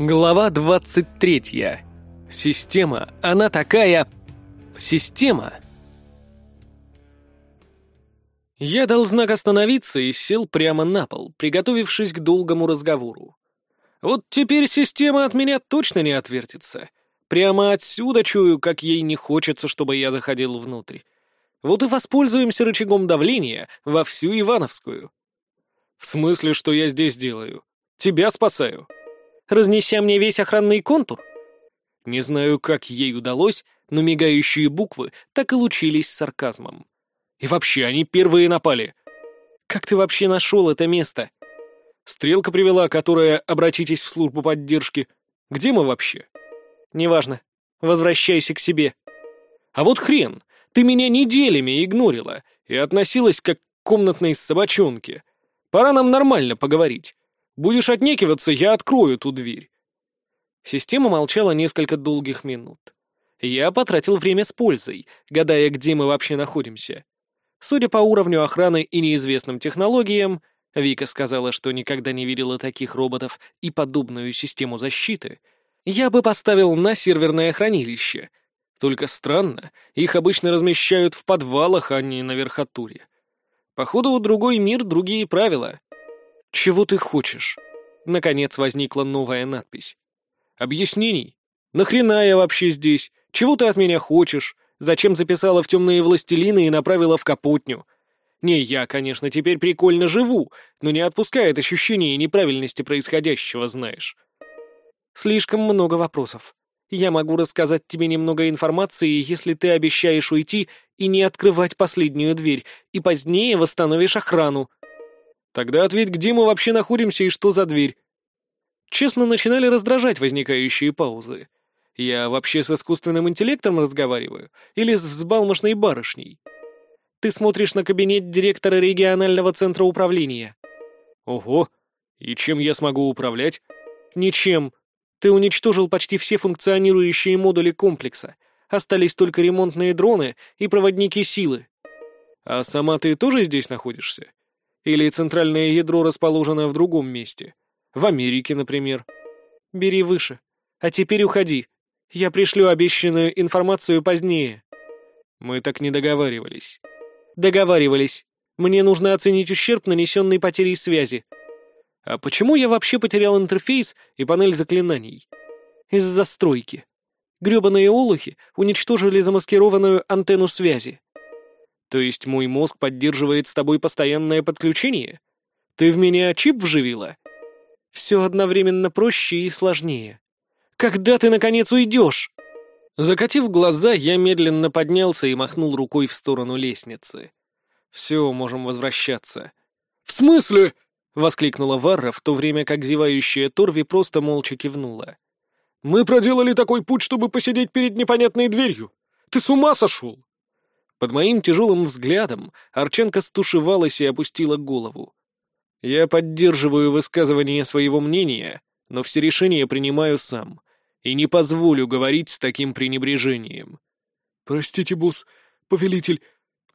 Глава 23. Система, она такая... Система. Я дал знак остановиться и сел прямо на пол, приготовившись к долгому разговору. Вот теперь система от меня точно не отвертится. Прямо отсюда чую, как ей не хочется, чтобы я заходил внутрь. Вот и воспользуемся рычагом давления во всю Ивановскую. В смысле, что я здесь делаю? Тебя спасаю. Разнеся мне весь охранный контур? Не знаю, как ей удалось, но мигающие буквы так и лучились сарказмом. И вообще, они первые напали. Как ты вообще нашел это место? Стрелка привела, которая «обратитесь в службу поддержки». Где мы вообще? Неважно. Возвращайся к себе. А вот хрен, ты меня неделями игнорила и относилась как к комнатной собачонке. Пора нам нормально поговорить. Будешь отнекиваться, я открою ту дверь. Система молчала несколько долгих минут. Я потратил время с пользой, гадая, где мы вообще находимся. Судя по уровню охраны и неизвестным технологиям, Вика сказала, что никогда не видела таких роботов и подобную систему защиты, я бы поставил на серверное хранилище. Только странно, их обычно размещают в подвалах, а не на верхотуре. Походу, другой мир, другие правила. «Чего ты хочешь?» Наконец возникла новая надпись. «Объяснений? Нахрена я вообще здесь? Чего ты от меня хочешь? Зачем записала в темные властелины и направила в капотню? Не, я, конечно, теперь прикольно живу, но не отпускает ощущение неправильности происходящего, знаешь. Слишком много вопросов. Я могу рассказать тебе немного информации, если ты обещаешь уйти и не открывать последнюю дверь, и позднее восстановишь охрану. Тогда ответь, где мы вообще находимся и что за дверь. Честно, начинали раздражать возникающие паузы. Я вообще с искусственным интеллектом разговариваю? Или с взбалмошной барышней? Ты смотришь на кабинет директора регионального центра управления. Ого! И чем я смогу управлять? Ничем. Ты уничтожил почти все функционирующие модули комплекса. Остались только ремонтные дроны и проводники силы. А сама ты тоже здесь находишься? Или центральное ядро расположено в другом месте? В Америке, например. Бери выше. А теперь уходи. Я пришлю обещанную информацию позднее. Мы так не договаривались. Договаривались. Мне нужно оценить ущерб, нанесенный потерей связи. А почему я вообще потерял интерфейс и панель заклинаний? Из-за стройки. Грёбаные олухи уничтожили замаскированную антенну связи. То есть мой мозг поддерживает с тобой постоянное подключение? Ты в меня чип вживила? Все одновременно проще и сложнее. Когда ты, наконец, уйдешь? Закатив глаза, я медленно поднялся и махнул рукой в сторону лестницы. Все, можем возвращаться. «В смысле?» — воскликнула Варра, в то время как зевающая Торви просто молча кивнула. «Мы проделали такой путь, чтобы посидеть перед непонятной дверью. Ты с ума сошел?» Под моим тяжелым взглядом Арченко стушевалась и опустила голову. «Я поддерживаю высказывание своего мнения, но все решения принимаю сам, и не позволю говорить с таким пренебрежением». «Простите, босс, повелитель,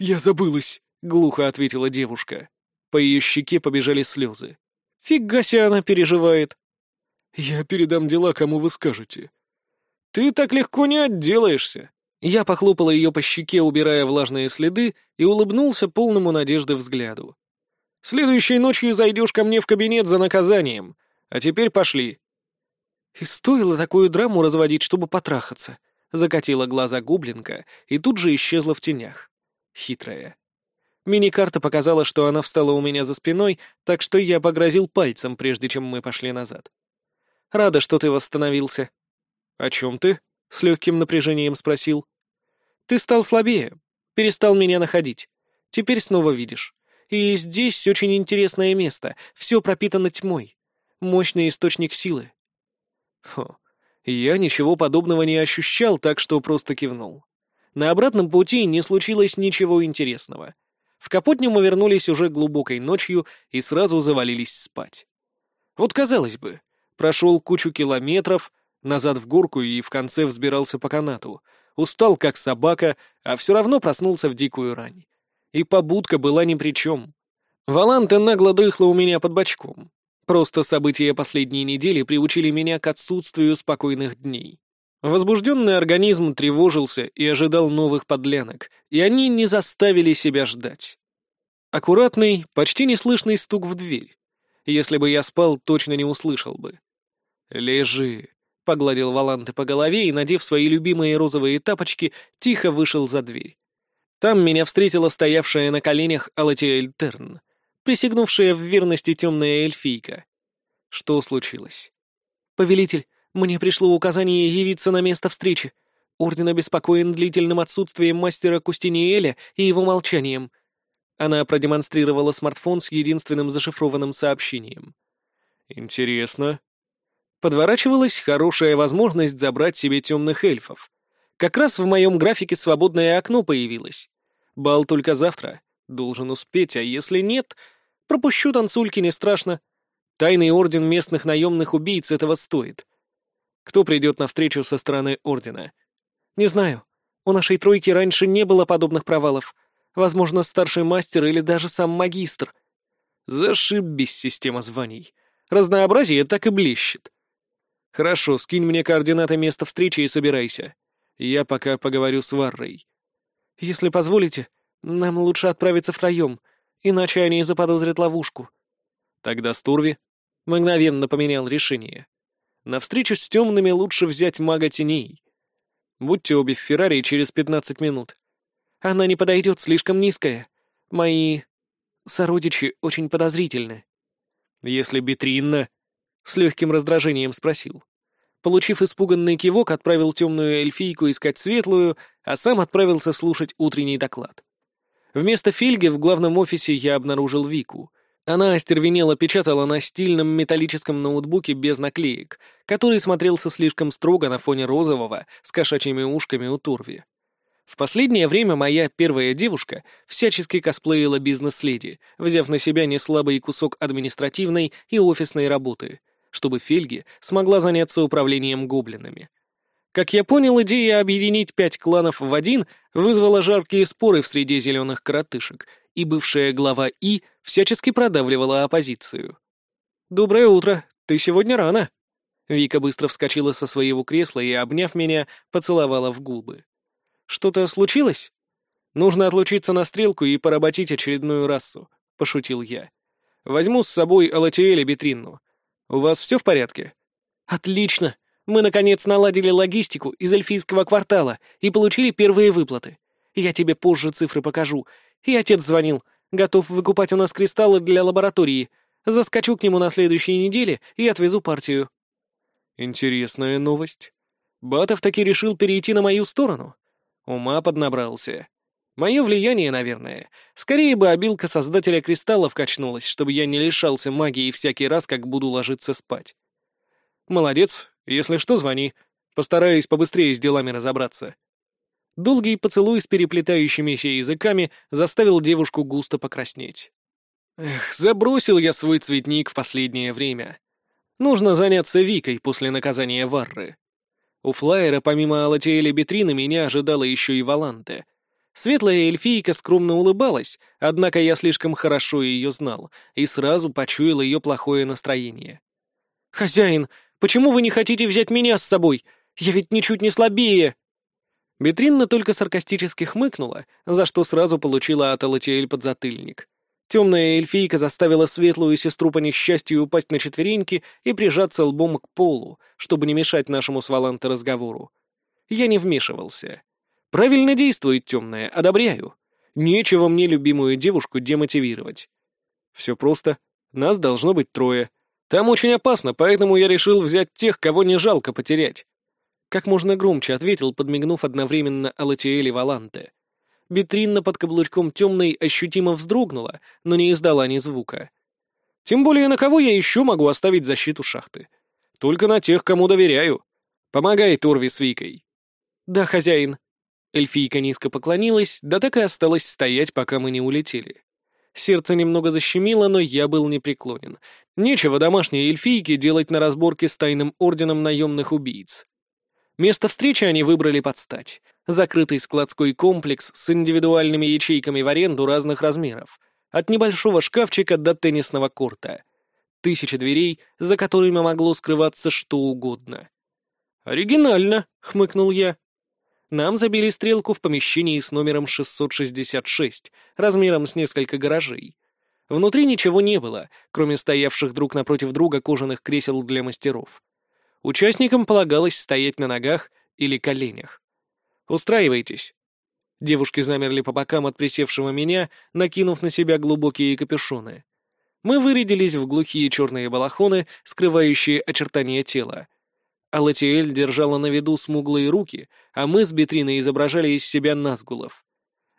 я забылась», — глухо ответила девушка. По ее щеке побежали слезы. Фига себе она переживает. «Я передам дела, кому вы скажете». «Ты так легко не отделаешься». Я похлопала ее по щеке, убирая влажные следы, и улыбнулся полному надежды взгляду. «Следующей ночью зайдешь ко мне в кабинет за наказанием. А теперь пошли». И стоило такую драму разводить, чтобы потрахаться. Закатила глаза гоблинка и тут же исчезла в тенях. Хитрая. Мини-карта показала, что она встала у меня за спиной, так что я погрозил пальцем, прежде чем мы пошли назад. «Рада, что ты восстановился». «О чем ты?» — с легким напряжением спросил. «Ты стал слабее, перестал меня находить. Теперь снова видишь. И здесь очень интересное место, все пропитано тьмой. Мощный источник силы». Хо, я ничего подобного не ощущал, так что просто кивнул. На обратном пути не случилось ничего интересного. В Капотню мы вернулись уже глубокой ночью и сразу завалились спать. Вот казалось бы, прошел кучу километров, назад в горку и в конце взбирался по канату, устал как собака, а все равно проснулся в дикую рань. И побудка была ни при чем. Валанта нагло дрыхла у меня под бочком. Просто события последней недели приучили меня к отсутствию спокойных дней. Возбужденный организм тревожился и ожидал новых подлянок, и они не заставили себя ждать. Аккуратный, почти неслышный стук в дверь. Если бы я спал, точно не услышал бы. «Лежи», — погладил Валанты по голове и, надев свои любимые розовые тапочки, тихо вышел за дверь. Там меня встретила стоявшая на коленях Алатиэль Терн, присягнувшая в верности темная эльфийка. Что случилось? «Повелитель, мне пришло указание явиться на место встречи. Орден обеспокоен длительным отсутствием мастера Кустиниэля и его молчанием». Она продемонстрировала смартфон с единственным зашифрованным сообщением. «Интересно». Подворачивалась хорошая возможность забрать себе темных эльфов. Как раз в моем графике свободное окно появилось. Бал только завтра. Должен успеть, а если нет, пропущу танцульки не страшно. Тайный орден местных наемных убийц этого стоит. Кто придет навстречу со стороны ордена? Не знаю. У нашей тройки раньше не было подобных провалов. Возможно, старший мастер или даже сам магистр. Зашибись система званий. Разнообразие так и блещет. Хорошо, скинь мне координаты места встречи и собирайся. Я пока поговорю с Варрой. Если позволите, нам лучше отправиться втроем, иначе они заподозрят ловушку. Тогда Стурви мгновенно поменял решение. На встречу с темными лучше взять мага теней. Будьте обе в Феррари через пятнадцать минут. Она не подойдет, слишком низкая. Мои сородичи очень подозрительны. Если Битринна... С легким раздражением спросил. Получив испуганный кивок, отправил темную эльфийку искать светлую, а сам отправился слушать утренний доклад. Вместо Фильги в главном офисе я обнаружил Вику. Она остервенело печатала на стильном металлическом ноутбуке без наклеек, который смотрелся слишком строго на фоне розового с кошачьими ушками у Турви. В последнее время моя первая девушка всячески косплеила бизнес-леди, взяв на себя неслабый кусок административной и офисной работы, чтобы Фельги смогла заняться управлением гоблинами. Как я понял, идея объединить пять кланов в один вызвала жаркие споры в среде зеленых коротышек, и бывшая глава И всячески продавливала оппозицию. «Доброе утро. Ты сегодня рано». Вика быстро вскочила со своего кресла и, обняв меня, поцеловала в губы. «Что-то случилось?» «Нужно отлучиться на стрелку и поработить очередную расу», — пошутил я. «Возьму с собой Алатиэля Бетринну. У вас все в порядке?» «Отлично. Мы, наконец, наладили логистику из эльфийского квартала и получили первые выплаты. Я тебе позже цифры покажу. И отец звонил. Готов выкупать у нас кристаллы для лаборатории. Заскочу к нему на следующей неделе и отвезу партию». «Интересная новость. Батов таки решил перейти на мою сторону. Ума поднабрался. Мое влияние, наверное. Скорее бы обилка создателя кристаллов качнулась, чтобы я не лишался магии всякий раз, как буду ложиться спать. Молодец. Если что, звони. Постараюсь побыстрее с делами разобраться. Долгий поцелуй с переплетающимися языками заставил девушку густо покраснеть. Эх, забросил я свой цветник в последнее время. Нужно заняться Викой после наказания Варры. У флайера помимо Алатиэля Бетрины меня ожидала еще и Валанте — Светлая эльфийка скромно улыбалась, однако я слишком хорошо ее знал и сразу почуял ее плохое настроение. «Хозяин, почему вы не хотите взять меня с собой? Я ведь ничуть не слабее!» Бетринна только саркастически хмыкнула, за что сразу получила от Алатиэль подзатыльник. Темная эльфийка заставила светлую сестру по несчастью упасть на четвереньки и прижаться лбом к полу, чтобы не мешать нашему с Валанте разговору. Я не вмешивался. Правильно действует темная, одобряю. Нечего мне любимую девушку демотивировать. Все просто. Нас должно быть трое. Там очень опасно, поэтому я решил взять тех, кого не жалко потерять. Как можно громче ответил, подмигнув одновременно Алатиэле Валанте. Битринна под каблучком темной ощутимо вздрогнула, но не издала ни звука. Тем более на кого я еще могу оставить защиту шахты? Только на тех, кому доверяю. Помогай Торви с Викой. Да, хозяин. Эльфийка низко поклонилась, да так и осталась стоять, пока мы не улетели. Сердце немного защемило, но я был непреклонен. Нечего домашней эльфийке делать на разборке с тайным орденом наемных убийц. Место встречи они выбрали под стать. Закрытый складской комплекс с индивидуальными ячейками в аренду разных размеров. От небольшого шкафчика до теннисного корта. тысячи дверей, за которыми могло скрываться что угодно. «Оригинально», — хмыкнул я. Нам забили стрелку в помещении с номером 666, размером с несколько гаражей. Внутри ничего не было, кроме стоявших друг напротив друга кожаных кресел для мастеров. Участникам полагалось стоять на ногах или коленях. «Устраивайтесь». Девушки замерли по бокам от присевшего меня, накинув на себя глубокие капюшоны. Мы вырядились в глухие черные балахоны, скрывающие очертания тела. Алатиэль держала на виду смуглые руки, а мы с Бетриной изображали из себя назгулов.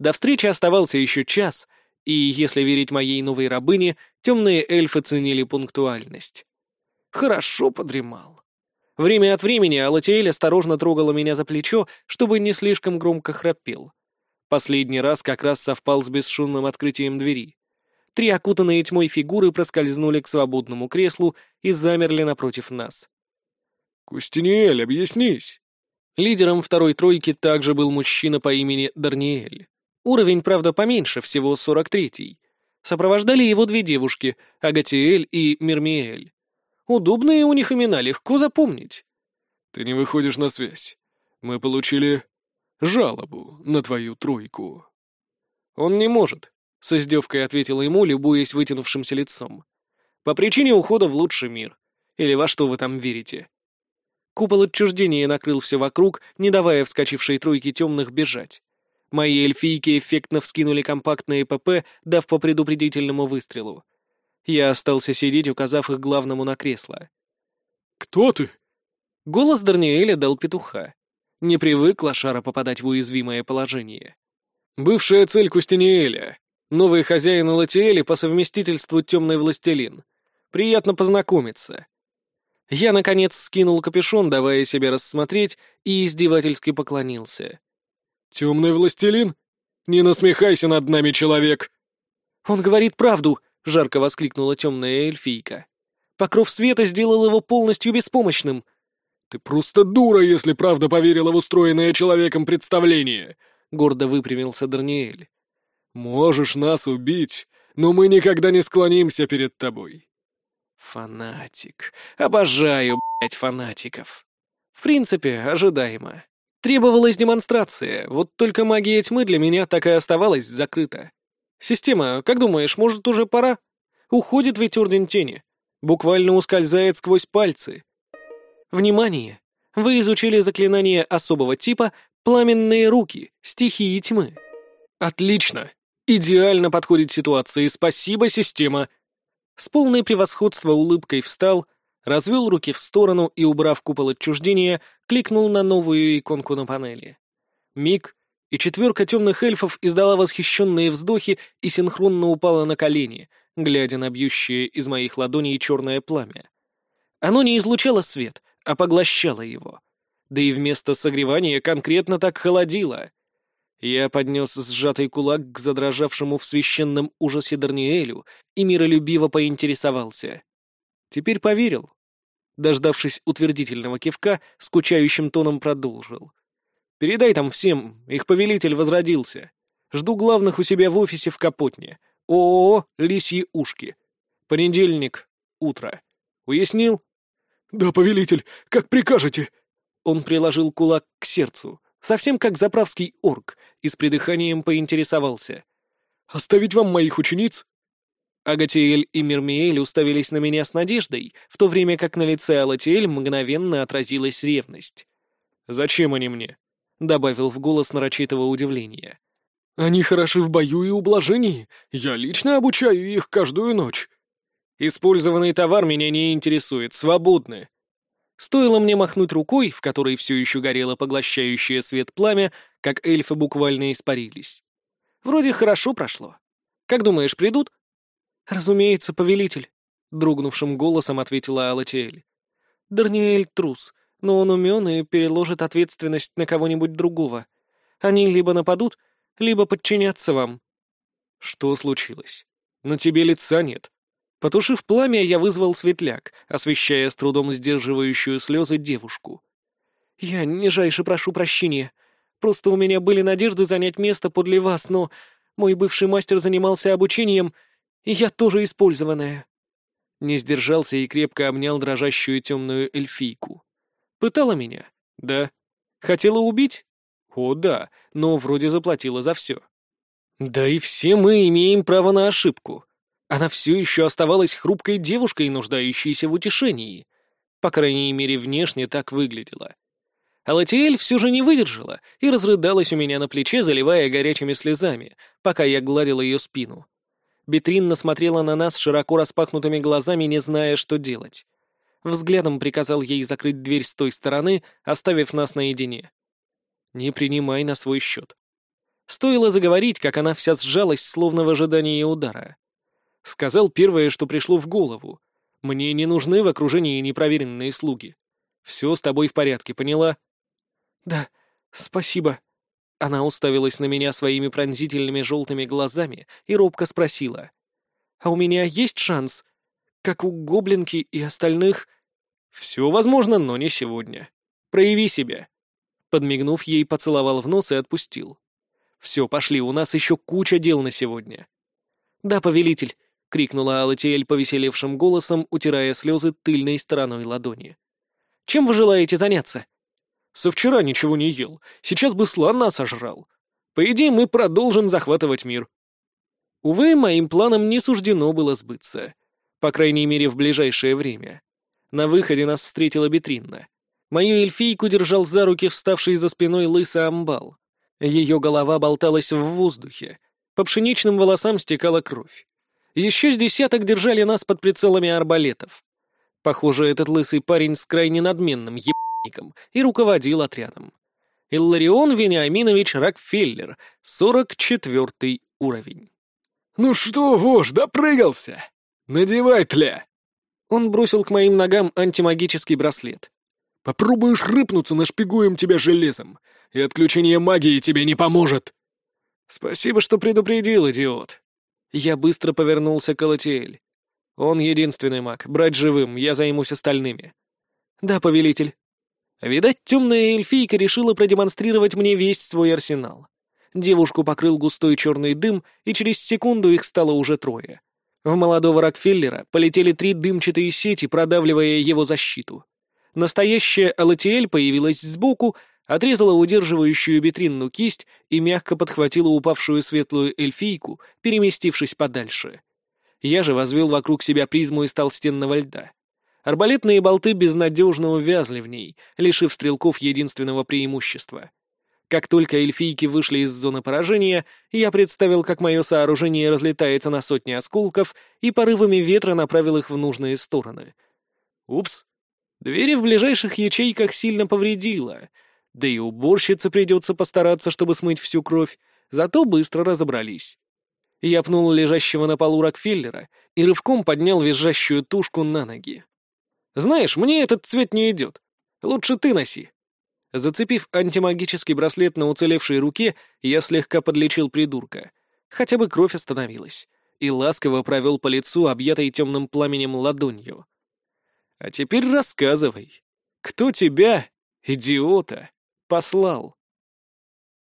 До встречи оставался еще час, и, если верить моей новой рабыне, темные эльфы ценили пунктуальность. Хорошо подремал. Время от времени Алатиэль осторожно трогала меня за плечо, чтобы не слишком громко храпел. Последний раз как раз совпал с бесшумным открытием двери. Три окутанные тьмой фигуры проскользнули к свободному креслу и замерли напротив нас. «Кустиниэль, объяснись!» Лидером второй тройки также был мужчина по имени Дарниэль. Уровень, правда, поменьше, всего 43-й. Сопровождали его две девушки, Агатиэль и Мирмиэль. Удобные у них имена, легко запомнить. «Ты не выходишь на связь. Мы получили жалобу на твою тройку». «Он не может», — с издевкой ответила ему, любуясь вытянувшимся лицом. «По причине ухода в лучший мир. Или во что вы там верите?» Купол отчуждения накрыл все вокруг, не давая вскочившей тройке темных бежать. Мои эльфийки эффектно вскинули компактные ПП, дав по предупредительному выстрелу. Я остался сидеть, указав их главному на кресло. «Кто ты?» Голос Дарниэля дал петуха. Не привык Лошара попадать в уязвимое положение. «Бывшая цель Кустиниэля. Новый хозяин Латиэли по совместительству темный властелин. Приятно познакомиться». Я, наконец, скинул капюшон, давая себе рассмотреть, и издевательски поклонился. «Темный властелин? Не насмехайся над нами, человек!» «Он говорит правду!» — жарко воскликнула темная эльфийка. «Покров света сделал его полностью беспомощным!» «Ты просто дура, если правда поверила в устроенное человеком представление!» — гордо выпрямился Дарниэль. «Можешь нас убить, но мы никогда не склонимся перед тобой. Фанатик. Обожаю, блядь, фанатиков. В принципе, ожидаемо. Требовалась демонстрация, вот только магия тьмы для меня так и оставалась закрыта. Система, как думаешь, может уже пора? Уходит ведь Орден Тени. Буквально ускользает сквозь пальцы. Внимание! Вы изучили заклинание особого типа «Пламенные руки. Стихии тьмы». Отлично! Идеально подходит ситуации. Спасибо, система. С полной превосходства улыбкой встал, развел руки в сторону и, убрав купол отчуждения, кликнул на новую иконку на панели. Миг, и четверка темных эльфов издала восхищенные вздохи и синхронно упала на колени, глядя на бьющее из моих ладоней черное пламя. Оно не излучало свет, а поглощало его. Да и вместо согревания конкретно так холодило. Я поднес сжатый кулак к задрожавшему в священном ужасе Дарниэлю и миролюбиво поинтересовался. Теперь поверил. Дождавшись утвердительного кивка, скучающим тоном продолжил. «Передай там всем, их повелитель возродился. Жду главных у себя в офисе в Капотне. ООО «Лисьи ушки». Понедельник, утро. Уяснил?» «Да, повелитель, как прикажете!» Он приложил кулак к сердцу, совсем как заправский орк, и с придыханием поинтересовался. «Оставить вам моих учениц?» Агатиэль и Мирмиэль уставились на меня с надеждой, в то время как на лице Алатиэль мгновенно отразилась ревность. «Зачем они мне?» — добавил в голос нарочитого удивления. «Они хороши в бою и ублажении. Я лично обучаю их каждую ночь». «Использованный товар меня не интересует. Свободны». Стоило мне махнуть рукой, в которой все еще горело поглощающее свет пламя, как эльфы буквально испарились. Вроде хорошо прошло. Как думаешь, придут? «Разумеется, повелитель», — дрогнувшим голосом ответила Алатиэль. «Дарниэль трус, но он умен и переложит ответственность на кого-нибудь другого. Они либо нападут, либо подчинятся вам». «Что случилось? На тебе лица нет». Потушив пламя, я вызвал светляк, освещая с трудом сдерживающую слезы девушку. «Я нижайше прошу прощения. Просто у меня были надежды занять место подле вас, но мой бывший мастер занимался обучением, и я тоже использованная». Не сдержался и крепко обнял дрожащую темную эльфийку. Пытала меня? Да. Хотела убить? О, да, но вроде заплатила за все. Да и все мы имеем право на ошибку. Она все еще оставалась хрупкой девушкой, нуждающейся в утешении. По крайней мере, внешне так выглядела. Алатиэль все же не выдержала и разрыдалась у меня на плече, заливая горячими слезами, пока я гладил ее спину. Бетринна смотрела на нас широко распахнутыми глазами, не зная, что делать. Взглядом приказал ей закрыть дверь с той стороны, оставив нас наедине. «Не принимай на свой счет». Стоило заговорить, как она вся сжалась, словно в ожидании удара. Сказал первое, что пришло в голову. «Мне не нужны в окружении непроверенные слуги. Все с тобой в порядке, поняла?» «Да, спасибо». Она уставилась на меня своими пронзительными желтыми глазами и робко спросила. «А у меня есть шанс? Как у гоблинки и остальных?» «Все возможно, но не сегодня. Прояви себя». Подмигнув ей, поцеловал в нос и отпустил. «Все, пошли, у нас еще куча дел на сегодня». «Да, повелитель», — крикнула Алатиэль повеселевшим голосом, утирая слезы тыльной стороной ладони. «Чем вы желаете заняться?» Со вчера ничего не ел. Сейчас бы слона сожрал. По идее, мы продолжим захватывать мир. Увы, моим планам не суждено было сбыться. По крайней мере, в ближайшее время. На выходе нас встретила Бетринна. Мою эльфийку держал за руки вставший за спиной лысый амбал. Ее голова болталась в воздухе. По пшеничным волосам стекала кровь. Еще с десяток держали нас под прицелами арбалетов. Похоже, этот лысый парень с крайне надменным еб и руководил отрядом. Илларион Вениаминович Рокфеллер, 44 уровень. «Ну что, вож, допрыгался? Надевай тля!» Он бросил к моим ногам антимагический браслет. «Попробуешь рыпнуться, нашпигуем тебя железом, и отключение магии тебе не поможет!» «Спасибо, что предупредил, идиот!» Я быстро повернулся к Алатиэль. «Он единственный маг, брать живым, я займусь остальными». «Да, повелитель». Видать, темная эльфийка решила продемонстрировать мне весь свой арсенал. Девушку покрыл густой черный дым, и через секунду их стало уже трое. В молодого Рокфеллера полетели три дымчатые сети, продавливая его защиту. Настоящая Алатиэль появилась сбоку, отрезала удерживающую бетринну кисть и мягко подхватила упавшую светлую эльфийку, переместившись подальше. Я же возвел вокруг себя призму из толстенного льда. Арбалетные болты безнадежно увязли в ней, лишив стрелков единственного преимущества. Как только эльфийки вышли из зоны поражения, я представил, как мое сооружение разлетается на сотни осколков и порывами ветра направил их в нужные стороны. Упс. Двери в ближайших ячейках сильно повредило. Да и уборщице придется постараться, чтобы смыть всю кровь, зато быстро разобрались. Я пнул лежащего на полу Рокфеллера и рывком поднял визжащую тушку на ноги. Знаешь, мне этот цвет не идет. Лучше ты носи». Зацепив антимагический браслет на уцелевшей руке, я слегка подлечил придурка. Хотя бы кровь остановилась. И ласково провел по лицу, объятой темным пламенем ладонью. «А теперь рассказывай, кто тебя, идиота, послал?»